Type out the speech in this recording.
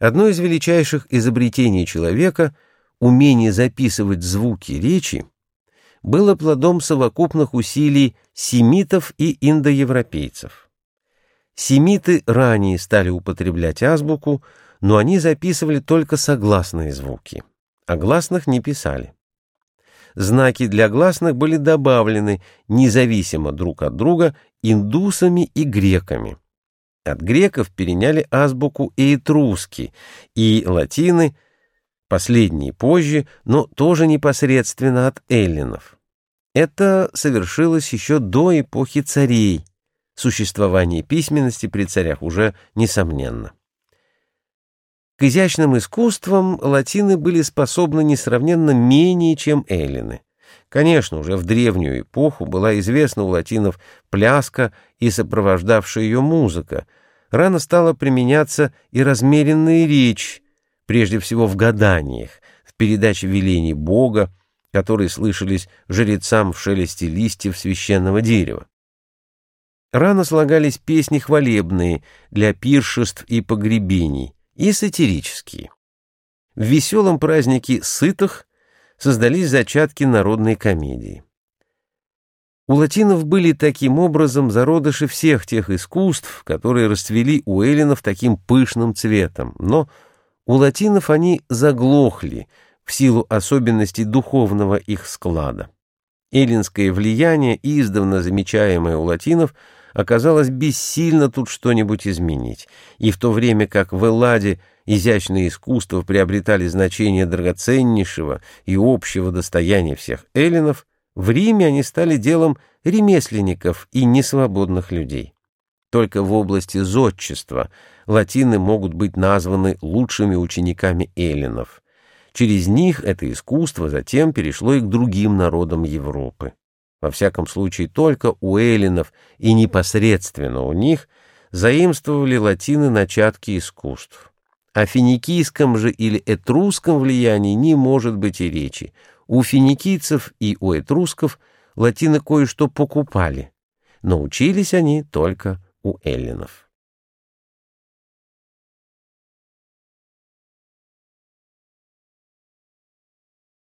Одно из величайших изобретений человека — умение записывать звуки речи — было плодом совокупных усилий семитов и индоевропейцев. Семиты ранее стали употреблять азбуку, но они записывали только согласные звуки, а гласных не писали. Знаки для гласных были добавлены независимо друг от друга индусами и греками. От греков переняли азбуку и этруски, и латины, последние позже, но тоже непосредственно от эллинов. Это совершилось еще до эпохи царей. Существование письменности при царях уже несомненно. К изящным искусствам латины были способны несравненно менее, чем эллины. Конечно, уже в древнюю эпоху была известна у латинов пляска и сопровождавшая ее музыка. Рано стала применяться и размеренная речь, прежде всего в гаданиях, в передаче велений Бога, которые слышались жрецам в шелесте листьев священного дерева. Рано слагались песни хвалебные для пиршеств и погребений, и сатирические. В веселом празднике сытых создались зачатки народной комедии. У латинов были таким образом зародыши всех тех искусств, которые расцвели у эллинов таким пышным цветом, но у латинов они заглохли в силу особенностей духовного их склада. Эллинское влияние, издавна замечаемое у латинов, оказалось бессильно тут что-нибудь изменить, и в то время как в Элладе изящные искусства приобретали значение драгоценнейшего и общего достояния всех эллинов, в Риме они стали делом ремесленников и несвободных людей. Только в области зодчества латины могут быть названы лучшими учениками эллинов. Через них это искусство затем перешло и к другим народам Европы. Во всяком случае, только у эллинов и непосредственно у них заимствовали латины начатки искусств. О финикийском же или этрусском влиянии не может быть и речи. У финикийцев и у этрусков латины кое-что покупали, но учились они только у эллинов.